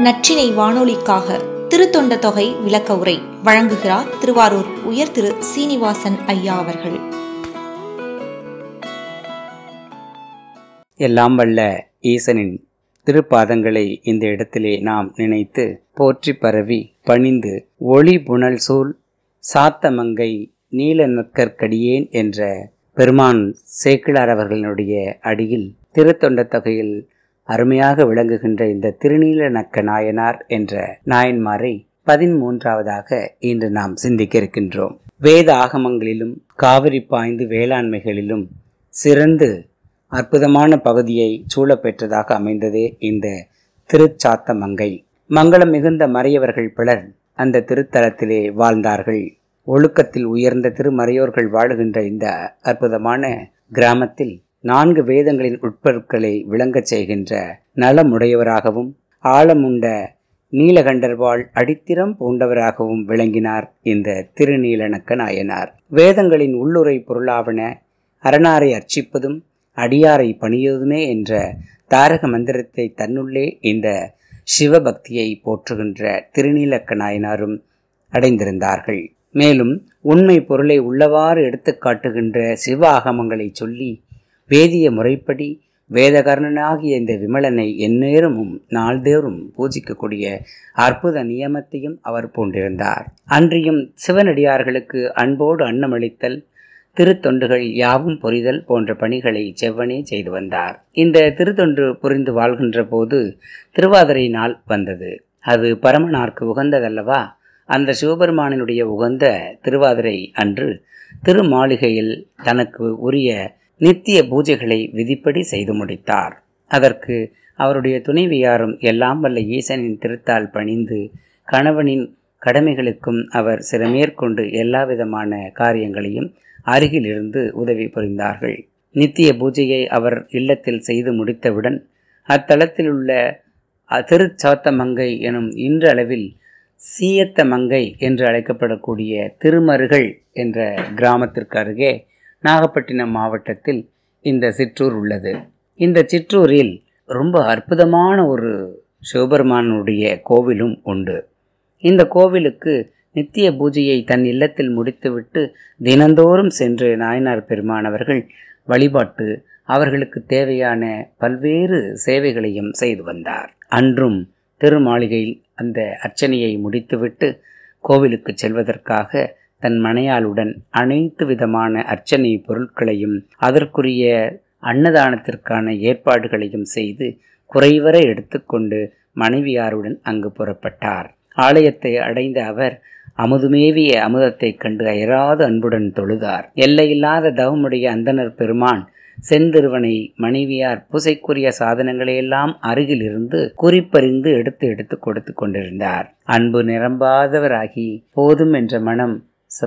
நற்றினை வானொலிக்காக திருத்தொண்ட தொகை விளக்க உரை வழங்குகிறார் திருவாரூர் உயர் திரு சீனிவாசன் ஐயா அவர்கள். எல்லாம் வல்ல ஈசனின் திருப்பாதங்களை இந்த இடத்திலே நாம் நினைத்து போற்றி பரவி பணிந்து ஒளி புனல் சூழ் சாத்தமங்கை நீல நற்கற்கடியேன் என்ற பெருமான் சேக்கிழார் அவர்களுடைய அடியில் திருத்தொண்ட தொகையில் அருமையாக விளங்குகின்ற இந்த திருநீல நக்க நாயனார் என்ற நாயன்மாரை பதிமூன்றாவதாக இன்று நாம் சிந்திக்க இருக்கின்றோம் வேத ஆகமங்களிலும் காவிரி பாய்ந்து வேளாண்மைகளிலும் சிறந்து அற்புதமான பகுதியை சூழப்பெற்றதாக அமைந்ததே இந்த திருச்சாத்த மங்கை. மங்களம் மிகுந்த மறையவர்கள் பலர் அந்த திருத்தலத்திலே வாழ்ந்தார்கள். ஒழுக்கத்தில் உயர்ந்த திருமறையோர்கள் வாழுகின்ற இந்த அற்புதமான கிராமத்தில் நான்கு வேதங்களின் உட்பொருட்களை விளங்கச் செய்கின்ற நலமுடையவராகவும் ஆழமுண்ட நீலகண்டர்வாள் அடித்திரம் பூண்டவராகவும் விளங்கினார் இந்த திருநீலனக்க நாயனார். வேதங்களின் உள்ளுரை பொருளாவன அரணாரை அர்ச்சிப்பதும் அடியாரை பணியதுமே என்ற தாரக மந்திரத்தை தன்னுள்ளே இந்த சிவபக்தியை போற்றுகின்ற திருநீலக்க நாயனாரும் அடைந்திருந்தார்கள். மேலும் உண்மை பொருளை உள்ளவாறு எடுத்து காட்டுகின்ற சிவ ஆகமங்களை சொல்லி வேதிய முறைப்படி வேதகர்ணனாகிய இந்த விமலனை எந்நேரமும் நாள்தேறும் பூஜிக்கக்கூடிய அற்புத நியமத்தையும் அவர் பூண்டிருந்தார். அன்றியும் சிவனடியார்களுக்கு அன்போடு அன்னமளித்தல் திருத்தொண்டுகள் யாவும் புரிதல் போன்ற பணிகளை செவ்வனே செய்து வந்தார். இந்த திருத்தொன்று புரிந்து வாழ்கின்ற போது திருவாதிரை நாள் வந்தது. அது பரமனார்க்கு உகந்ததல்லவா? அந்த சிவபெருமானினுடைய உகந்த திருவாதிரை அன்று திருமாளிகையில் தனக்கு உரிய நித்திய பூஜைகளை விதிப்படி செய்து முடித்தார். அதற்கு அவருடைய துணைவியாரும் எல்லாம் வல்ல ஈசனின் திருத்தால் பணிந்து கணவனின் கடமைகளுக்கும் அவர் சில மேற்கொண்டு எல்லா விதமான காரியங்களையும் அருகிலிருந்து உதவி புரிந்தார்கள். நித்திய பூஜையை அவர் இல்லத்தில் செய்து முடித்தவுடன் அத்தலத்தில் உள்ள திருச்சாத்த மங்கை எனும் இன்றளவில் சீயத்த மங்கை என்று அழைக்கப்படக்கூடிய திருமருகள் என்ற கிராமத்திற்கு அருகே நாகப்பட்டினம் மாவட்டத்தில் இந்த சிற்றூர் உள்ளது. இந்த சிற்றூரில் ரொம்ப அற்புதமான ஒரு சிவபெருமானுடைய கோவிலும் உண்டு. இந்த கோவிலுக்கு நித்திய பூஜையை தன் இல்லத்தில் முடித்துவிட்டு தினந்தோறும் சென்று நாயனார் பெருமானவர்கள் வழிபாட்டு அவர்களுக்கு தேவையான பல்வேறு சேவைகளையும் செய்து வந்தார். அன்றும் திருமாளிகையில் அந்த அர்ச்சனையை முடித்துவிட்டு கோவிலுக்கு செல்வதற்காக தன் மனையாளுடன் அனைத்து விதமான அர்ச்சனை பொருட்களையும் அதற்குரிய அன்னதானத்திற்கான ஏற்பாடுகளையும் செய்து குறைவர எடுத்துக்கொண்டு மனைவியாருடன் அங்கு புறப்பட்டார். ஆலயத்தை அடைந்த அவர் அமுதுமேவிய அமுதத்தைக் கண்டு அயராது அன்புடன் தொழுதார். எல்லையில்லாத தவமுடைய அந்தனர் பெருமான் செந்திருவனை மனைவியார் பூசைக்குரிய சாதனங்களையெல்லாம் அருகிலிருந்து குறிப்பறிந்து எடுத்து எடுத்து கொடுத்து கொண்டிருந்தார். அன்பு நிரம்பாதவராகி போதும் என்ற மனம்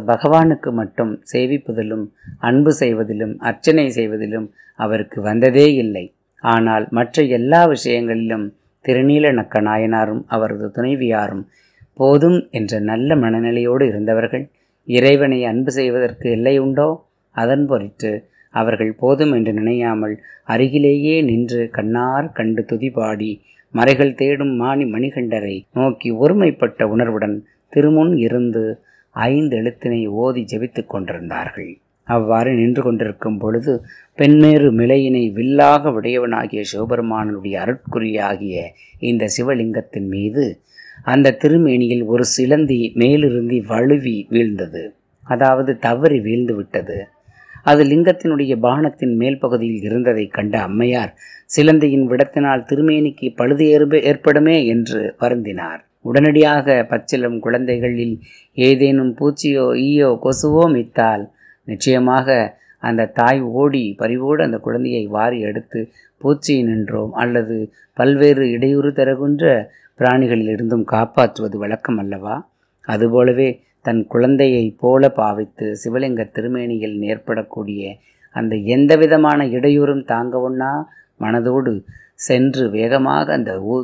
பகவானுக்கு மட்டும் சேவிப்பதிலும் அன்பு செய்வதிலும் அர்ச்சனை செய்வதிலும் அவருக்கு வந்ததே இல்லை. ஆனால் மற்ற எல்லா விஷயங்களிலும் திருநீல நக்க நாயனாரும் அவரது துணைவியாரும் போதும் என்ற நல்ல மனநிலையோடு இருந்தவர்கள் இறைவனை அன்பு செய்வதற்கு எல்லை உண்டோ? அதன் பொறித்து அவர்கள் போதும் என்று நினையாமல் அருகிலேயே நின்று கண்ணார் கண்டு துதிபாடி மறைகள் தேடும் மாணி மணிகண்டரை நோக்கி ஒருமைப்பட்ட உணர்வுடன் திருமுன் இருந்து ஐந்து எழுத்தினை ஓதி ஜெபித்துக் கொண்டிருந்தார்கள். அவ்வாறு நின்று கொண்டிருக்கும் பொழுது பெண்மேறு மிலையினை வில்லாக உடையவனாகிய சிவபெருமானுடைய அருட்குறியாகிய இந்த சிவலிங்கத்தின் மீது அந்த திருமேனியில் ஒரு சிலந்தி மேலிருந்தி வழுவி வீழ்ந்தது. அதாவது தவறி வீழ்ந்து விட்டது. அது லிங்கத்தினுடைய பானத்தின் மேல் பகுதியில் இருந்ததைக் கண்ட அம்மையார் சிலந்தியின் விடத்தினால் திருமேனிக்கு பழுது ஏற்படுமே என்று வருந்தினார். உடனடியாக பச்சிலம் குழந்தைகளில் ஏதேனும் பூச்சியோ ஈயோ கொசுவோ மித்தால் நிச்சயமாக அந்த தாய் ஓடி பறிவோடு அந்த குழந்தையை வாரி எடுத்து பூச்சி நின்றோம். அல்லது பல்வேறு இடையூறு தருகின்ற பிராணிகளிலிருந்தும் காப்பாற்றுவது வழக்கம் அல்லவா? அதுபோலவே தன் குழந்தையைப் போல பாவித்து சிவலிங்க திருமேனியில் ஏற்படக்கூடிய அந்த எந்த விதமான இடையூறும் தாங்க ஒண்ணா? மனதோடு சென்று வேகமாக அந்த ஊ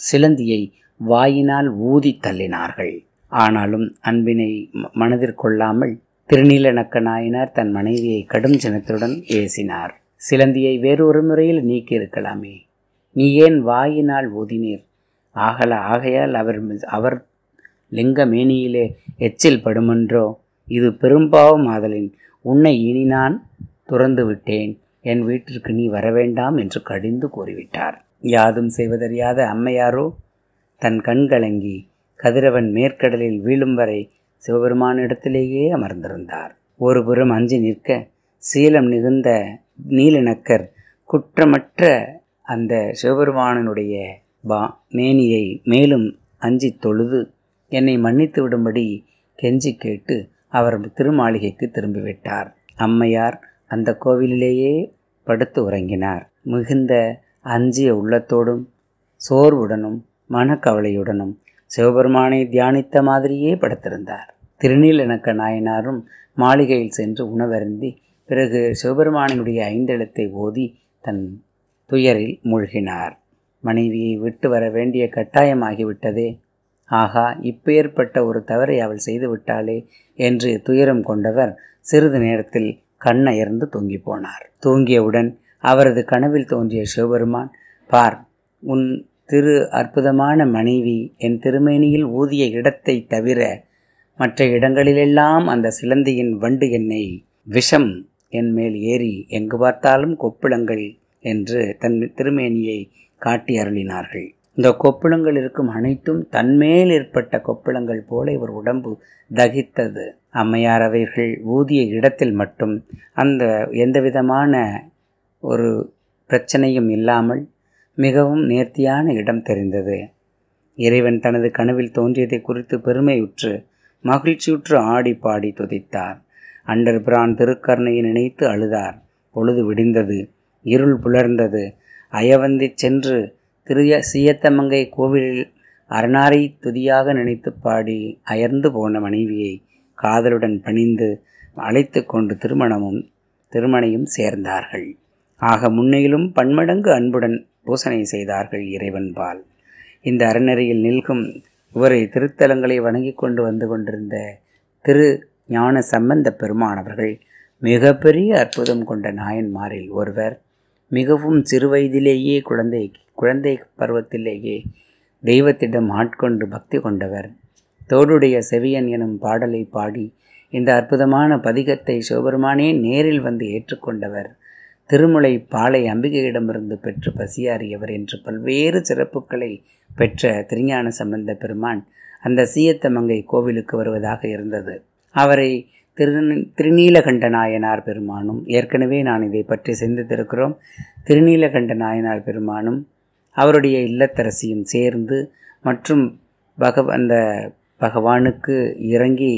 சிலந்தியை வாயினால் ஊதி தள்ளினார்கள். ஆனாலும் அன்பினை மனதிற்கொள்ளாமல் திருநீலநக்க நாயனார் தன் மனைவியை கடும் சினத்துடன் ஏசினார். சிலந்தியை வேறொரு முறையில் நீக்கி இருக்கலாமே நீ ஏன் வாயினால் ஊதினீர்? ஆகல ஆகையால் அவர் அவர் லிங்க மேனியிலே எச்சில் படுமென்றோ? இது பெரும்பாவம் ஆதலின் உன்னை இனி நான் துறந்து விட்டேன். என் வீட்டிற்கு நீ வரவேண்டாம் என்று கடிந்து கூறிவிட்டார். யாதும் செய்வதறியாத அம்மையாரோ? தன் கண்கலங்கி கதிரவன் மேற்கடலில் வீழும் வரை சிவபெருமானிடத்திலேயே அமர்ந்திருந்தார். ஒருபுறம் அஞ்சி நிற்க சீலம் மிகுந்த நீலிணக்கர் குற்றமற்ற அந்த சிவபெருமானனுடைய பா மேனியை மேலும் அஞ்சி தொழுது என்னை மன்னித்து விடும்படி கெஞ்சி கேட்டு அவர் திருமாளிகைக்கு திரும்பிவிட்டார். அம்மையார் அந்த கோவிலிலேயே படுத்து உறங்கினார். மிகுந்த அஞ்சிய உள்ளத்தோடும் சோர்வுடனும் மனக்கவலையுடனும் சிவபெருமானை தியானித்த மாதிரியே படுத்திருந்தார். திருநீலனக்க நாயனாரும் மாளிகையில் சென்று உணவருந்தி பிறகு சிவபெருமானினுடைய ஐந்தெழுத்தை ஓதி தன் துயரில் மூழ்கினார். மனைவியை விட்டு வர வேண்டிய கட்டாயமாகிவிட்டதே. ஆகா இப்பேற்பட்ட ஒரு தவறை அவள் செய்துவிட்டாளே என்று துயரம் கொண்டவர் சிறிது நேரத்தில் கண்ணயர்ந்து தூங்கி போனார் தூங்கியவுடன் அவரது கனவில் தோன்றிய சிவபெருமான் பார் உன் திரு அற்புதமான மனைவி என் திருமேனியில் ஊதிய இடத்தை தவிர மற்ற இடங்களிலெல்லாம் அந்த சிலந்தியின் வண்டு என்னை விஷம் என் மேல் ஏறி எங்கு பார்த்தாலும் கொப்பிளங்கள் என்று தன் திருமேனியை காட்டி அருளினார்கள். இந்த கொப்பிளங்கள் இருக்கும் அனைத்தும் தன்மேல் ஏற்பட்ட கொப்பிளங்கள் போல இவர் உடம்பு தகித்தது. அம்மையார் அவர்கள் ஊதிய இடத்தில் மட்டும் அந்த எந்தவிதமான ஒரு பிரச்சனையும் இல்லாமல் மிகவும் நேர்த்தியான இடம் தெரிந்தது. இறைவன் தனது கனவில் தோன்றியதை குறித்து பெருமையுற்று மகிழ்ச்சியுற்று ஆடி பாடி துதித்தார். அண்டர் பிரான் திருக்கருணையை நினைத்து அழுதார். பொழுது விடிந்தது. இருள் புலர்ந்தது. அயவந்தி சென்று திரு சீயத்தமங்கை கோவிலில் அரணாரை துதியாக நினைத்து பாடி அயர்ந்து போன மனைவியை காதலுடன் பணிந்து அழைத்து கொண்டு திருமணமும் திருமணையும் சேர்ந்தார்கள். ஆக முன்னையிலும் பன்மடங்கு அன்புடன் பூசனை செய்தார்கள் இறைவன்பால் இந்த அறநெறியில் நில்கும் இவரை திருத்தலங்களை வணங்கி கொண்டு வந்து கொண்டிருந்த திரு ஞான சம்பந்த பெருமானவர்கள் மிகப்பெரிய அற்புதம் கொண்ட நாயன்மாரில் ஒருவர். மிகவும் சிறுவயதிலேயே குழந்தை குழந்தை பருவத்திலேயே தெய்வத்திடம் ஆட்கொண்டு பக்தி கொண்டவர். தோடுடைய செவியன் எனும் பாடலை பாடி இந்த அற்புதமான பதிகத்தை சிவபெருமானே நேரில் வந்து ஏற்றுக்கொண்டவர். திருமுலை பாலை அம்பிகையிடமிருந்து பெற்று பசியாறியவர் என்று பல்வேறு சிறப்புகளை பெற்ற திருஞான சம்பந்த பெருமான் அந்த சீயத்தமங்கை கோவிலுக்கு வருவதாக இருந்தது. அவரை திரு திருநீலகண்ட நாயனார் பெருமானும் ஏற்கனவே நான் இதை பற்றி சிந்தித்திருக்கிறோம். திருநீலகண்ட நாயனார் பெருமானும் அவருடைய இல்லத்தரசியும் சேர்ந்து மற்றும் பகவ அந்த பகவானுக்கு இறங்கி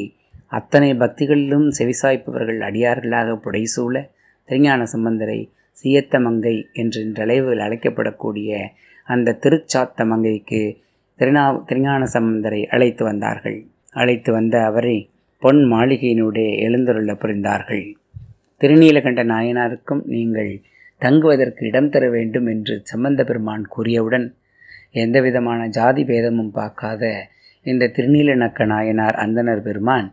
அத்தனை பக்திகளிலும் செவிசாய்ப்பவர்கள் அடியார்களாக புடைசூழ திருஞான சம்பந்தரை சீயத்தமங்கை என்று இன்றளவில் அழைக்கப்படக்கூடிய அந்த திருச்சாத்தமங்கைக்கு திருநா திருஞான சம்பந்தரை அழைத்து வந்தார்கள். அழைத்து வந்த அவரை பொன் மாளிகையினுடைய எழுந்தருள புரிந்தார்கள். திருநீலகண்ட நாயனாருக்கும் நீங்கள் தங்குவதற்கு இடம் தர வேண்டும் என்று சம்பந்த பெருமான் கூறியவுடன் எந்தவிதமான ஜாதி பேதமும் பார்க்காத இந்த திருநீலநக்க நாயனார் அந்தனர் பெருமான்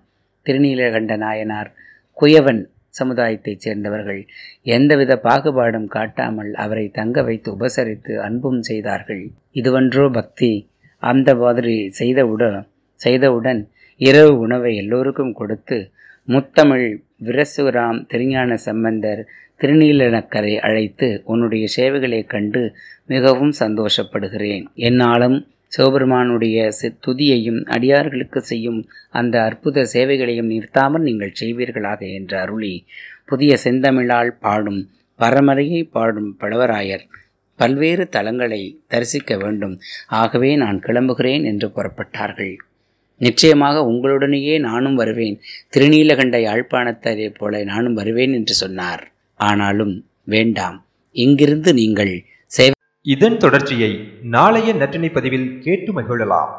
திருநீலகண்ட நாயனார் குயவன் சமுதாயத்தைச் சேர்ந்தவர்கள் எந்தவித பாகுபாடும் காட்டாமல் அவரை தங்க வைத்து உபசரித்து அன்பும் செய்தார்கள். இதுவன்றோ பக்தி அந்த மாதிரி செய்தவுடன் செய்தவுடன் இரவு உணவை எல்லோருக்கும் கொடுத்து முத்தமிழ் விரசுராம் திருஞான சம்பந்தர் திருநீலனக்கரை அழைத்து உன்னுடைய சேவைகளைக் கண்டு மிகவும் சந்தோஷப்படுகிறேன். என்னாலும் சிவபெருமானுடைய துதியையும் அடியார்களுக்கு செய்யும் அந்த அற்புத சேவைகளையும் நிறுத்தாமல் நீங்கள் செய்வீர்களாக என்று அருளி புதிய செந்தமிழால் பாடும் பரமறையை பாடும் பழவராயர் பல்வேறு தலங்களை தரிசிக்க வேண்டும். ஆகவே நான் கிளம்புகிறேன் என்று புறப்பட்டார்கள். நிச்சயமாக உங்களுடனேயே நானும் வருவேன். திருநீலகண்ட யாழ்ப்பாணத்தரே போல நானும் வருவேன் என்று சொன்னார். ஆனாலும் வேண்டாம். இங்கிருந்து நீங்கள் இதன் தொடர்ச்சியை நாளைய நற்றினை பதிவில் கேட்டு மகிழலாம்.